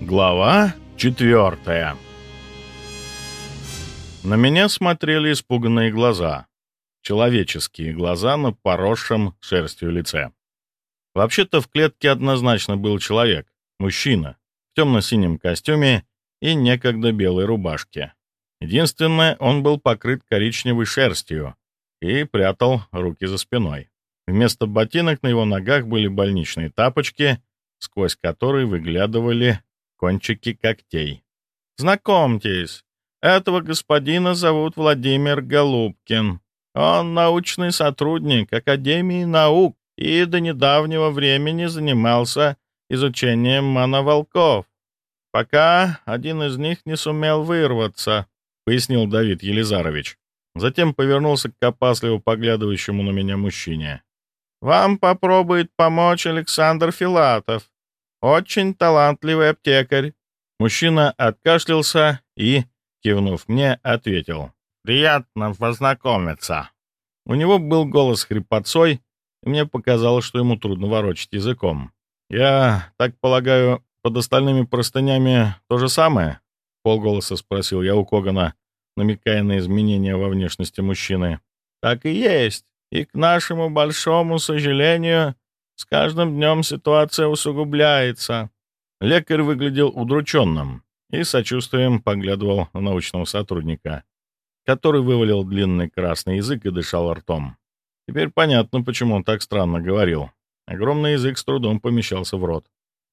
Глава четвертая На меня смотрели испуганные глаза. Человеческие глаза на поросшем шерстью лице. Вообще-то в клетке однозначно был человек, мужчина, в темно-синем костюме и некогда белой рубашке. Единственное, он был покрыт коричневой шерстью и прятал руки за спиной. Вместо ботинок на его ногах были больничные тапочки, сквозь которые выглядывали кончики когтей. «Знакомьтесь, этого господина зовут Владимир Голубкин. Он научный сотрудник Академии наук и до недавнего времени занимался изучением моноволков, пока один из них не сумел вырваться», — пояснил Давид Елизарович. Затем повернулся к опасливо поглядывающему на меня мужчине. «Вам попробует помочь Александр Филатов. Очень талантливый аптекарь». Мужчина откашлялся и, кивнув мне, ответил. «Приятно познакомиться». У него был голос хрипотцой, и мне показалось, что ему трудно ворочать языком. «Я так полагаю, под остальными простынями то же самое?» — полголоса спросил я у Когана, намекая на изменения во внешности мужчины. «Так и есть. И к нашему большому сожалению, с каждым днем ситуация усугубляется». Лекарь выглядел удрученным и сочувствием поглядывал на научного сотрудника, который вывалил длинный красный язык и дышал ртом. Теперь понятно, почему он так странно говорил. Огромный язык с трудом помещался в рот.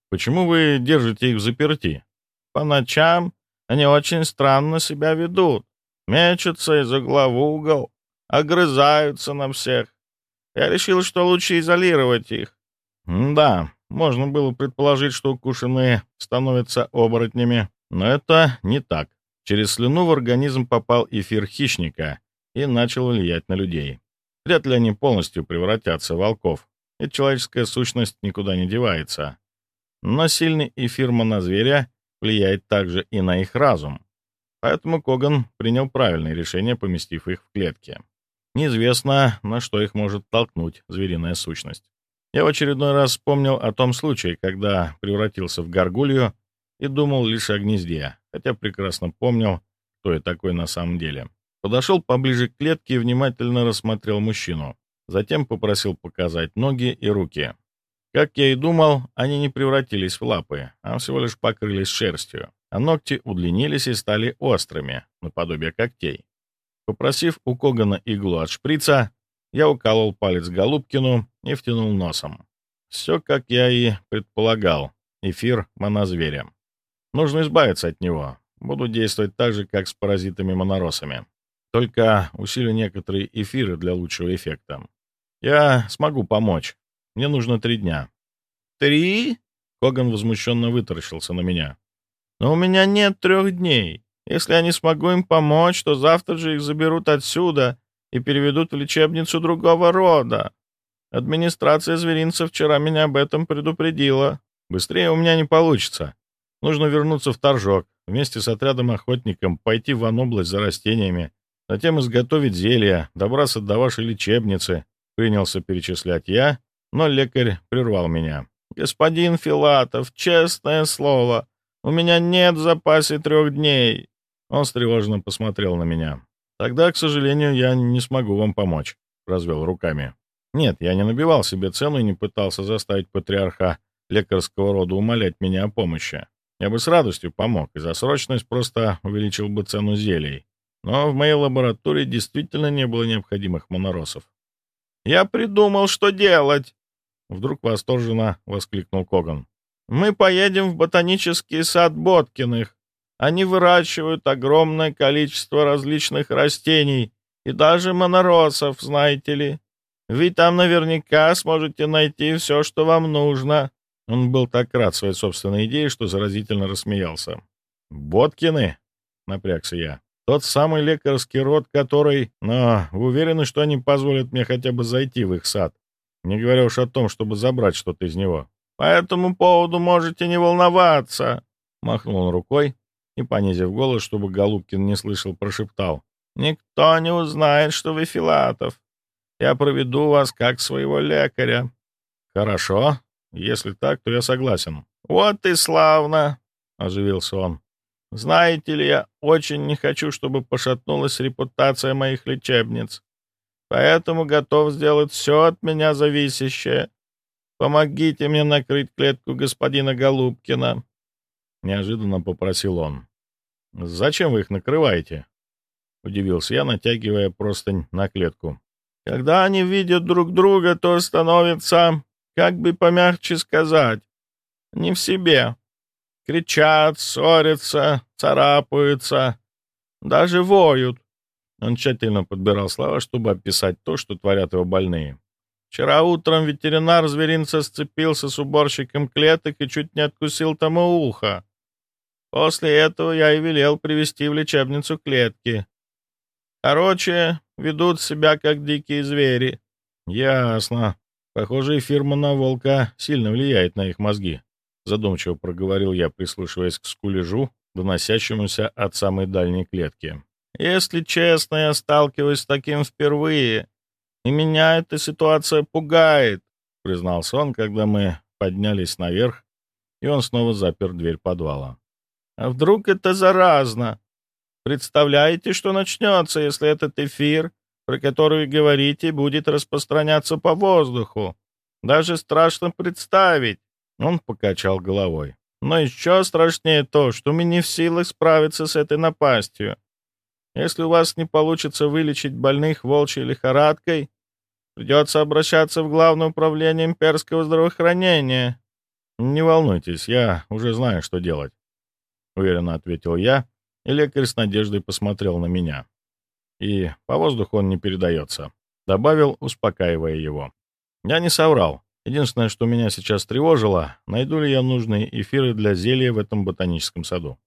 «Почему вы держите их в заперти?» «По ночам они очень странно себя ведут. Мечутся из угла в угол, огрызаются на всех. Я решил, что лучше изолировать их. Да, можно было предположить, что укушенные становятся оборотнями, но это не так. Через слюну в организм попал эфир хищника и начал влиять на людей. Вряд ли они полностью превратятся в волков, ведь человеческая сущность никуда не девается. Но сильный эфир монозверя влияет также и на их разум. Поэтому Коган принял правильное решение, поместив их в клетки. Неизвестно, на что их может толкнуть звериная сущность. Я в очередной раз вспомнил о том случае, когда превратился в горгулью и думал лишь о гнезде, хотя прекрасно помнил, кто я такой на самом деле. Подошел поближе к клетке и внимательно рассмотрел мужчину. Затем попросил показать ноги и руки. Как я и думал, они не превратились в лапы, а всего лишь покрылись шерстью, а ногти удлинились и стали острыми, наподобие когтей. Попросив у Когана иглу от шприца, я уколол палец Голубкину и втянул носом. Все, как я и предполагал, эфир монозверя. Нужно избавиться от него. Буду действовать так же, как с паразитами-моноросами. Только усилю некоторые эфиры для лучшего эффекта. Я смогу помочь. Мне нужно три дня. Три? Коган возмущенно вытаращился на меня. Но у меня нет трех дней. Если я не смогу им помочь, то завтра же их заберут отсюда и переведут в лечебницу другого рода. Администрация зверинца вчера меня об этом предупредила. Быстрее у меня не получится. Нужно вернуться в Торжок, вместе с отрядом охотников пойти в Анобласть за растениями, затем изготовить зелья, добраться до вашей лечебницы. Принялся перечислять я, но лекарь прервал меня. «Господин Филатов, честное слово, у меня нет в запасе трех дней. Он встревоженно посмотрел на меня. «Тогда, к сожалению, я не смогу вам помочь», — развел руками. «Нет, я не набивал себе цену и не пытался заставить патриарха лекарского рода умолять меня о помощи. Я бы с радостью помог, и за срочность просто увеличил бы цену зелий. Но в моей лаборатории действительно не было необходимых моноросов. «Я придумал, что делать!» Вдруг восторженно воскликнул Коган. «Мы поедем в ботанический сад Боткиных. Они выращивают огромное количество различных растений и даже моноросов, знаете ли. Вы там наверняка сможете найти все, что вам нужно». Он был так рад своей собственной идее, что заразительно рассмеялся. «Боткины?» — напрягся я. «Тот самый лекарский род, который... Но уверены, что они позволят мне хотя бы зайти в их сад? Не говоря уж о том, чтобы забрать что-то из него. По этому поводу можете не волноваться!» Махнул он рукой и, понизив голос, чтобы Голубкин не слышал, прошептал. «Никто не узнает, что вы Филатов. Я проведу вас как своего лекаря». «Хорошо. Если так, то я согласен». «Вот и славно!» — оживился он. «Знаете ли, я очень не хочу, чтобы пошатнулась репутация моих лечебниц, поэтому готов сделать все от меня зависящее. Помогите мне накрыть клетку господина Голубкина», — неожиданно попросил он. «Зачем вы их накрываете?» — удивился я, натягивая простынь на клетку. «Когда они видят друг друга, то становятся, как бы помягче сказать, не в себе. Кричат, ссорятся, царапаются, даже воют». Он тщательно подбирал слова, чтобы описать то, что творят его больные. Вчера утром ветеринар зверинца сцепился с уборщиком клеток и чуть не откусил тому ухо. После этого я и велел привести в лечебницу клетки. Короче, ведут себя как дикие звери. Ясно. Похоже, фирма на волка сильно влияет на их мозги. Задумчиво проговорил я, прислушиваясь к скулежу, доносящемуся от самой дальней клетки. Если честно, я сталкиваюсь с таким впервые, и меня эта ситуация пугает, признался он, когда мы поднялись наверх, и он снова запер дверь подвала. А вдруг это заразно? Представляете, что начнется, если этот эфир, про который говорите, будет распространяться по воздуху? Даже страшно представить. Он покачал головой. Но еще страшнее то, что мы не в силах справиться с этой напастью. Если у вас не получится вылечить больных волчьей лихорадкой, придется обращаться в Главное управление имперского здравоохранения. Не волнуйтесь, я уже знаю, что делать уверенно ответил я, и лекарь с надеждой посмотрел на меня. И по воздуху он не передается, добавил, успокаивая его. Я не соврал. Единственное, что меня сейчас тревожило, найду ли я нужные эфиры для зелья в этом ботаническом саду.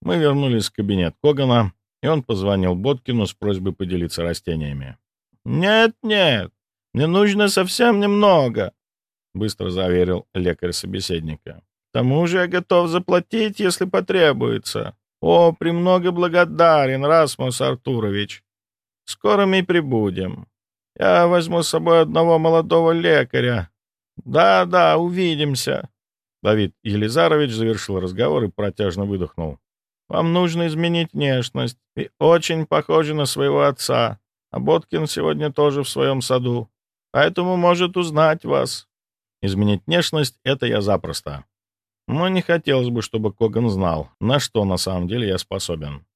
Мы вернулись в кабинет Когана, и он позвонил Боткину с просьбой поделиться растениями. «Нет, нет, мне нужно совсем немного», — быстро заверил лекарь собеседника тому же я готов заплатить, если потребуется. О, премного благодарен, Расмус Артурович. Скоро мы прибудем. Я возьму с собой одного молодого лекаря. Да-да, увидимся. Давид Елизарович завершил разговор и протяжно выдохнул. Вам нужно изменить внешность. И очень похожи на своего отца. А Боткин сегодня тоже в своем саду. Поэтому может узнать вас. Изменить внешность — это я запросто. Но не хотелось бы, чтобы Коган знал, на что на самом деле я способен.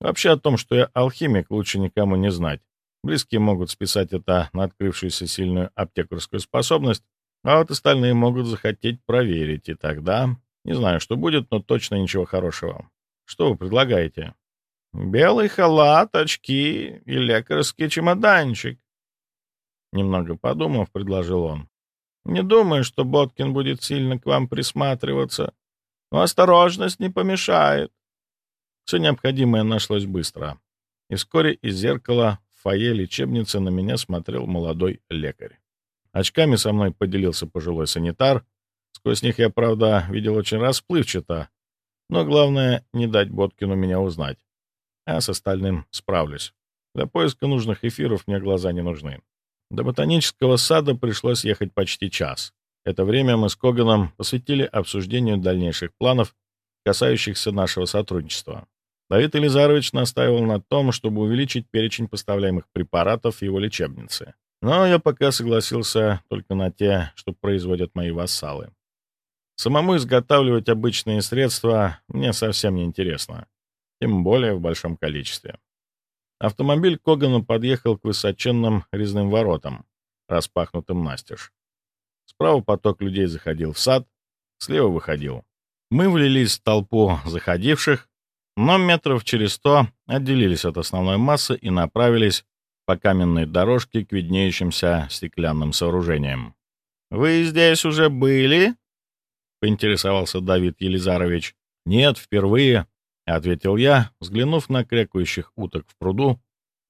Вообще о том, что я алхимик, лучше никому не знать. Близкие могут списать это на открывшуюся сильную аптекарскую способность, а вот остальные могут захотеть проверить, и тогда... Не знаю, что будет, но точно ничего хорошего. Что вы предлагаете? Белый халат, очки и лекарский чемоданчик. Немного подумав, предложил он. Не думаю, что Боткин будет сильно к вам присматриваться, но осторожность не помешает. Все необходимое нашлось быстро, и вскоре из зеркала в фойе лечебницы на меня смотрел молодой лекарь. Очками со мной поделился пожилой санитар. Сквозь них я, правда, видел очень расплывчато, но главное — не дать Боткину меня узнать. А с остальным справлюсь. Для поиска нужных эфиров мне глаза не нужны. До ботанического сада пришлось ехать почти час. Это время мы с Коганом посвятили обсуждению дальнейших планов, касающихся нашего сотрудничества. Давид Елизарович настаивал на том, чтобы увеличить перечень поставляемых препаратов его лечебнице. Но я пока согласился только на те, что производят мои вассалы. Самому изготавливать обычные средства мне совсем не интересно, тем более в большом количестве. Автомобиль Когана подъехал к высоченным резным воротам, распахнутым настежь. Справа поток людей заходил в сад, слева выходил. Мы влились в толпу заходивших, но метров через сто отделились от основной массы и направились по каменной дорожке к виднеющимся стеклянным сооружениям. «Вы здесь уже были?» — поинтересовался Давид Елизарович. «Нет, впервые», — ответил я, взглянув на крякающих уток в пруду,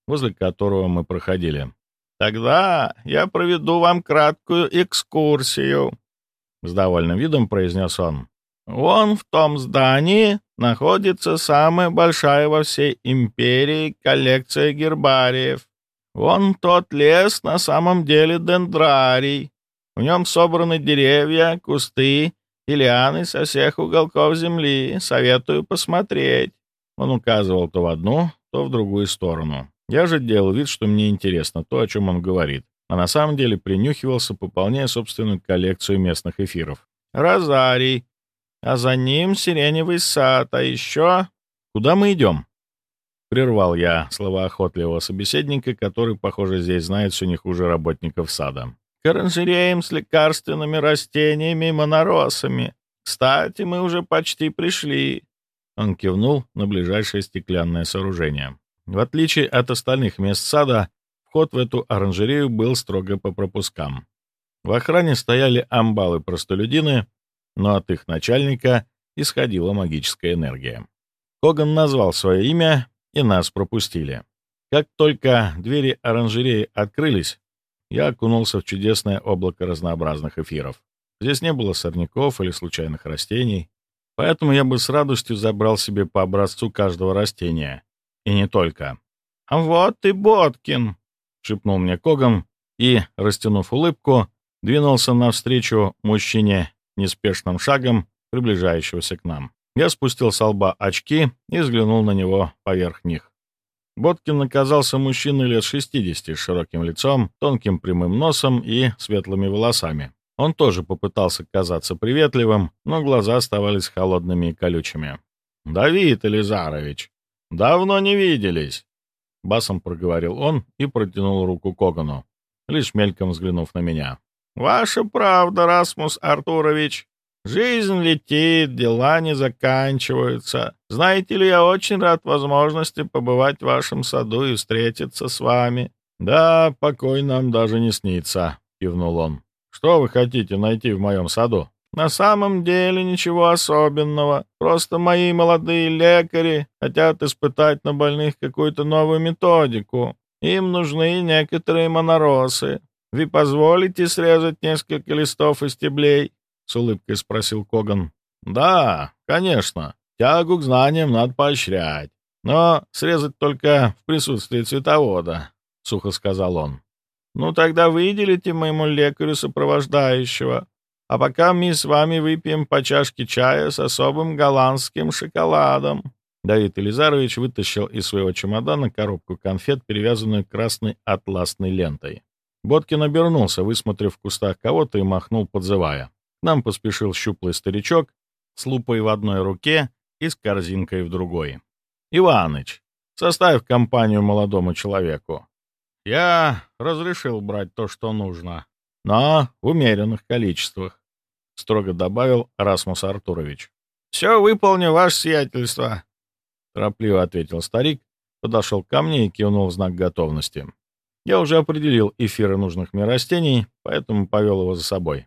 возле которого мы проходили. «Тогда я проведу вам краткую экскурсию», — с довольным видом произнес он. «Вон в том здании находится самая большая во всей империи коллекция гербариев. Вон тот лес на самом деле дендрарий. В нем собраны деревья, кусты Ильяны со всех уголков земли. Советую посмотреть». Он указывал то в одну, то в другую сторону. Я же делал вид, что мне интересно то, о чем он говорит, а на самом деле принюхивался, пополняя собственную коллекцию местных эфиров. «Розарий, а за ним сиреневый сад, а еще...» «Куда мы идем?» Прервал я слова охотливого собеседника, который, похоже, здесь знает все не хуже работников сада. «К оранжереям с лекарственными растениями и моноросами. Кстати, мы уже почти пришли». Он кивнул на ближайшее стеклянное сооружение. В отличие от остальных мест сада, вход в эту оранжерею был строго по пропускам. В охране стояли амбалы-простолюдины, но от их начальника исходила магическая энергия. Коган назвал свое имя, и нас пропустили. Как только двери оранжереи открылись, я окунулся в чудесное облако разнообразных эфиров. Здесь не было сорняков или случайных растений, поэтому я бы с радостью забрал себе по образцу каждого растения. И не только. «А вот и Боткин!» — шепнул мне Коган и, растянув улыбку, двинулся навстречу мужчине неспешным шагом, приближающегося к нам. Я спустил с лба очки и взглянул на него поверх них. Боткин оказался мужчиной лет 60 с широким лицом, тонким прямым носом и светлыми волосами. Он тоже попытался казаться приветливым, но глаза оставались холодными и колючими. «Давид Элизарович, давно не виделись!» Басом проговорил он и протянул руку Когану, лишь мельком взглянув на меня. «Ваша правда, Расмус Артурович. Жизнь летит, дела не заканчиваются. Знаете ли, я очень рад возможности побывать в вашем саду и встретиться с вами». «Да, покой нам даже не снится», — кивнул он. «Что вы хотите найти в моем саду?» «На самом деле ничего особенного. Просто мои молодые лекари хотят испытать на больных какую-то новую методику. Им нужны некоторые моноросы. Вы позволите срезать несколько листов и стеблей?» — с улыбкой спросил Коган. «Да, конечно. Тягу к знаниям надо поощрять. Но срезать только в присутствии цветовода», — сухо сказал он. «Ну, тогда выделите моему лекарю сопровождающего. А пока мы с вами выпьем по чашке чая с особым голландским шоколадом». Давид Елизарович вытащил из своего чемодана коробку конфет, перевязанную красной атласной лентой. Боткин обернулся, высмотрев в кустах кого-то и махнул, подзывая. К нам поспешил щуплый старичок с лупой в одной руке и с корзинкой в другой. «Иваныч, составь компанию молодому человеку. Я разрешил брать то, что нужно, но в умеренных количествах», — строго добавил Расмус Артурович. «Все выполню, ваше сиятельство», — торопливо ответил старик, подошел ко мне и кивнул в знак готовности. Я уже определил эфиры нужных мне растений, поэтому повел его за собой.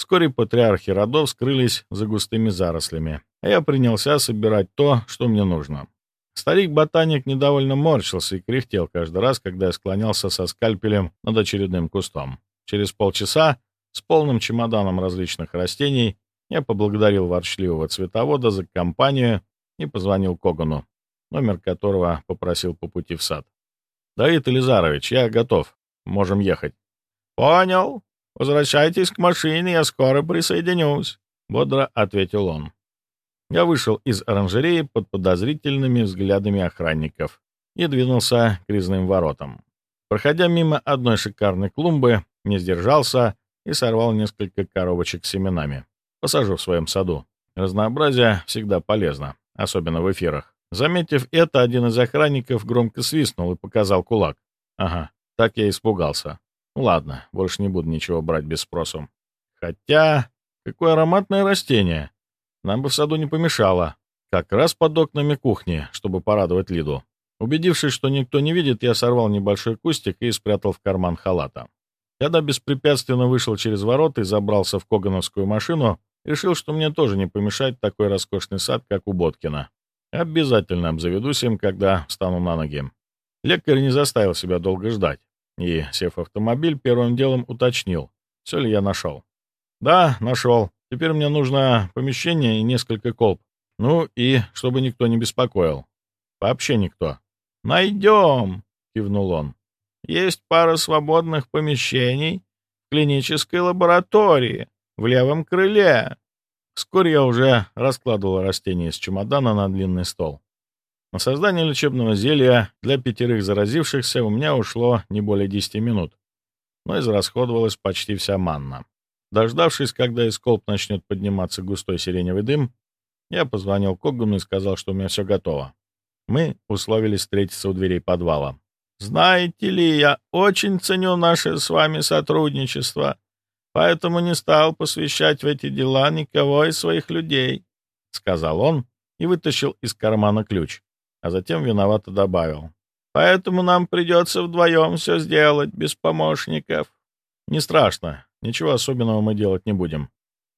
Вскоре патриархи родов скрылись за густыми зарослями, а я принялся собирать то, что мне нужно. Старик-ботаник недовольно морщился и кряхтел каждый раз, когда я склонялся со скальпелем над очередным кустом. Через полчаса, с полным чемоданом различных растений, я поблагодарил ворчливого цветовода за компанию и позвонил Когану, номер которого попросил по пути в сад. «Давид Элизарович, я готов. Можем ехать». «Понял», «Возвращайтесь к машине, я скоро присоединюсь», — бодро ответил он. Я вышел из оранжереи под подозрительными взглядами охранников и двинулся к резным воротам. Проходя мимо одной шикарной клумбы, не сдержался и сорвал несколько коробочек с семенами. Посажу в своем саду. Разнообразие всегда полезно, особенно в эфирах. Заметив это, один из охранников громко свистнул и показал кулак. Ага, так я испугался. Ладно, больше не буду ничего брать без спросу. Хотя, какое ароматное растение. Нам бы в саду не помешало. Как раз под окнами кухни, чтобы порадовать Лиду. Убедившись, что никто не видит, я сорвал небольшой кустик и спрятал в карман халата. Когда беспрепятственно вышел через ворота и забрался в Когановскую машину, решил, что мне тоже не помешает такой роскошный сад, как у Боткина. Обязательно обзаведусь им, когда встану на ноги. Лекарь не заставил себя долго ждать и, сев автомобиль, первым делом уточнил, все ли я нашел. «Да, нашел. Теперь мне нужно помещение и несколько колб. Ну и чтобы никто не беспокоил. Вообще никто». «Найдем», — кивнул он. «Есть пара свободных помещений в клинической лаборатории в левом крыле». Вскоре я уже раскладывал растения из чемодана на длинный стол. На создание лечебного зелья для пятерых заразившихся у меня ушло не более 10 минут, но израсходовалась почти вся манна. Дождавшись, когда из колб начнет подниматься густой сиреневый дым, я позвонил Когану и сказал, что у меня все готово. Мы условились встретиться у дверей подвала. «Знаете ли, я очень ценю наше с вами сотрудничество, поэтому не стал посвящать в эти дела никого из своих людей», — сказал он и вытащил из кармана ключ, а затем виновато добавил. «Поэтому нам придется вдвоем все сделать, без помощников». «Не страшно, ничего особенного мы делать не будем.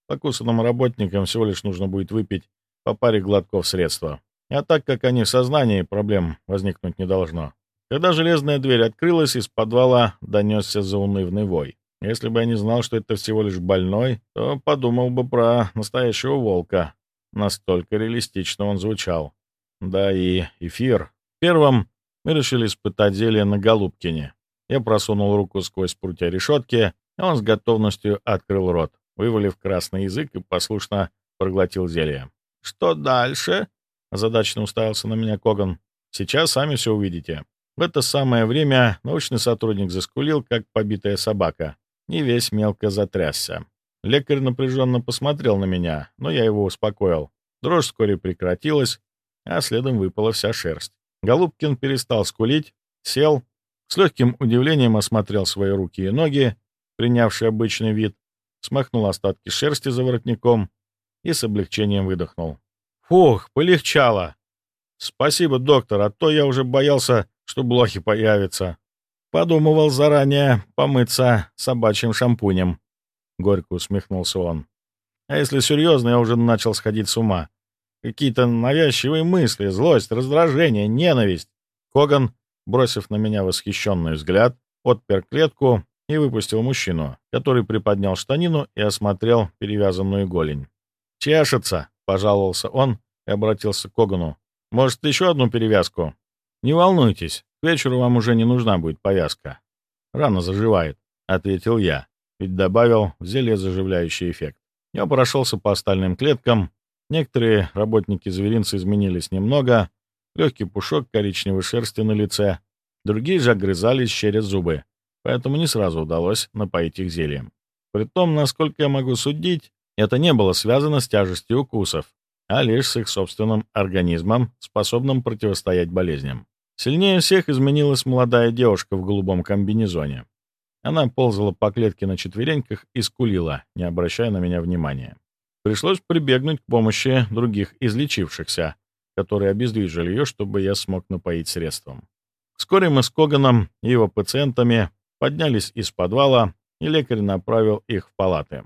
Покусанным работникам всего лишь нужно будет выпить по паре глотков средства. А так как они в сознании, проблем возникнуть не должно. Когда железная дверь открылась, из подвала донесся заунывный вой. Если бы я не знал, что это всего лишь больной, то подумал бы про настоящего волка. Настолько реалистично он звучал. Да и эфир. Первым мы решили испытать зелье на Голубкине. Я просунул руку сквозь прутья решетки, а он с готовностью открыл рот, вывалив красный язык и послушно проглотил зелье. «Что дальше?» — озадаченно уставился на меня Коган. «Сейчас сами все увидите». В это самое время научный сотрудник заскулил, как побитая собака, и весь мелко затрясся. Лекарь напряженно посмотрел на меня, но я его успокоил. Дрожь вскоре прекратилась, а следом выпала вся шерсть. Голубкин перестал скулить, сел, с легким удивлением осмотрел свои руки и ноги, принявшие обычный вид, смахнул остатки шерсти за воротником и с облегчением выдохнул. «Фух, полегчало! Спасибо, доктор, а то я уже боялся, что блохи появятся. Подумывал заранее помыться собачьим шампунем. Горько усмехнулся он. А если серьезно, я уже начал сходить с ума. Какие-то навязчивые мысли, злость, раздражение, ненависть. Коган, бросив на меня восхищенный взгляд, отпер клетку и выпустил мужчину, который приподнял штанину и осмотрел перевязанную голень. «Чешется!» — пожаловался он и обратился к Когану. «Может, еще одну перевязку?» «Не волнуйтесь, к вечеру вам уже не нужна будет повязка. Рана заживает», — ответил я, ведь добавил в зелье заживляющий эффект. Я прошелся по остальным клеткам. Некоторые работники зверинца изменились немного, легкий пушок коричневой шерсти на лице, другие же огрызались через зубы, поэтому не сразу удалось напоить их зельем. При том, насколько я могу судить, это не было связано с тяжестью укусов, а лишь с их собственным организмом, способным противостоять болезням. Сильнее всех изменилась молодая девушка в голубом комбинезоне. Она ползала по клетке на четвереньках и скулила, не обращая на меня внимания. Пришлось прибегнуть к помощи других излечившихся, которые обездвижили ее, чтобы я смог напоить средством. Вскоре мы с Коганом и его пациентами поднялись из подвала, и лекарь направил их в палаты.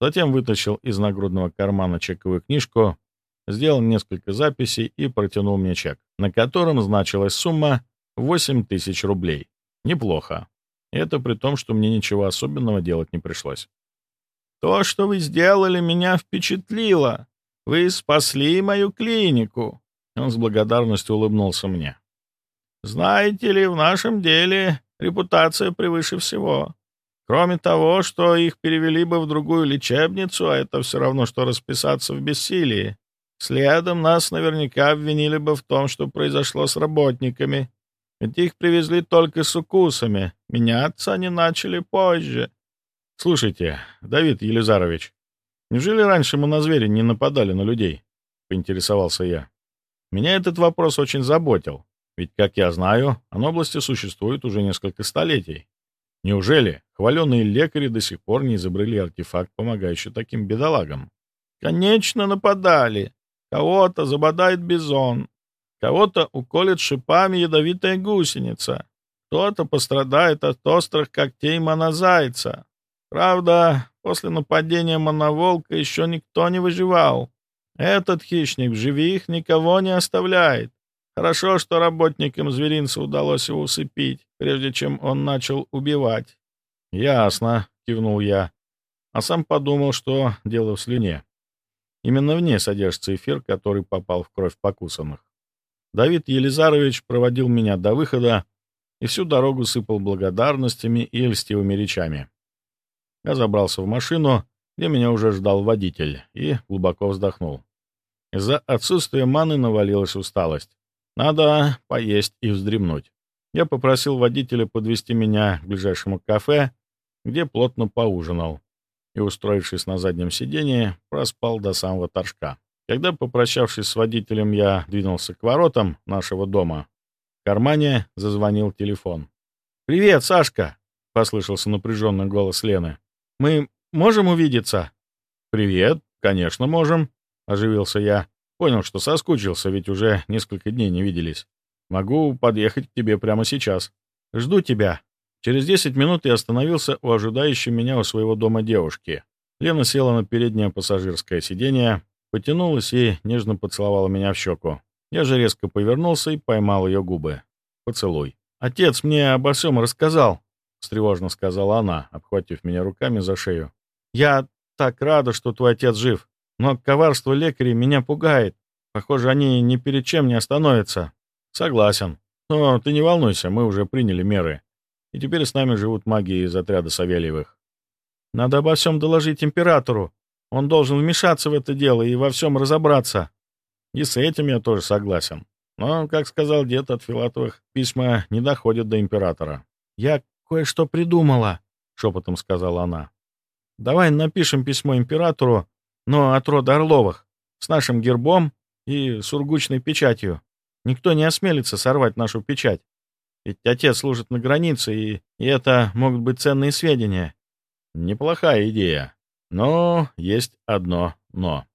Затем вытащил из нагрудного кармана чековую книжку сделал несколько записей и протянул мне чек, на котором значилась сумма 8 тысяч рублей. Неплохо. Это при том, что мне ничего особенного делать не пришлось. «То, что вы сделали, меня впечатлило. Вы спасли мою клинику». Он с благодарностью улыбнулся мне. «Знаете ли, в нашем деле репутация превыше всего. Кроме того, что их перевели бы в другую лечебницу, а это все равно, что расписаться в бессилии, Следом нас наверняка обвинили бы в том, что произошло с работниками. Ведь их привезли только с укусами. Меняться они начали позже. Слушайте, Давид Елизарович, неужели раньше мы на зверя не нападали на людей? Поинтересовался я. Меня этот вопрос очень заботил. Ведь, как я знаю, области существует уже несколько столетий. Неужели хваленные лекари до сих пор не изобрели артефакт, помогающий таким бедолагам? Конечно, нападали. Кого-то забодает бизон, кого-то уколет шипами ядовитая гусеница, кто-то пострадает от острых когтей монозайца. Правда, после нападения моноволка еще никто не выживал. Этот хищник в живых никого не оставляет. Хорошо, что работникам зверинца удалось его усыпить, прежде чем он начал убивать. — Ясно, — кивнул я, а сам подумал, что дело в слюне. Именно в ней содержится эфир, который попал в кровь покусанных. Давид Елизарович проводил меня до выхода и всю дорогу сыпал благодарностями и льстивыми речами. Я забрался в машину где меня уже ждал водитель, и глубоко вздохнул. Из-за отсутствия маны навалилась усталость. Надо поесть и вздремнуть. Я попросил водителя подвести меня к ближайшему кафе, где плотно поужинал, и, устроившись на заднем сиденье, проспал до самого торжка. Когда, попрощавшись с водителем, я двинулся к воротам нашего дома, в кармане зазвонил телефон. «Привет, Сашка!» — послышался напряженный голос Лены. «Мы можем увидеться?» «Привет, конечно, можем», — оживился я. Понял, что соскучился, ведь уже несколько дней не виделись. Могу подъехать к тебе прямо сейчас. Жду тебя. Через 10 минут я остановился у ожидающей меня у своего дома девушки. Лена села на переднее пассажирское сиденье, потянулась и нежно поцеловала меня в щеку. Я же резко повернулся и поймал ее губы. Поцелуй. «Отец мне обо всем рассказал», — встревожно сказала она, обхватив меня руками за шею. «Я так рада, что твой отец жив. Но коварство лекарей меня пугает. Похоже, они ни перед чем не остановятся. Согласен. Но ты не волнуйся, мы уже приняли меры. И теперь с нами живут маги из отряда Савельевых. Надо обо всем доложить императору. Он должен вмешаться в это дело и во всем разобраться. И с этим я тоже согласен. Но, как сказал дед от Филатовых, письма не доходят до императора. «Я кое-что придумала», — шепотом сказала она. «Давай напишем письмо императору но от рода Орловых, с нашим гербом и сургучной печатью. Никто не осмелится сорвать нашу печать. Ведь отец служит на границе, и, и это могут быть ценные сведения. Неплохая идея. Но есть одно «но».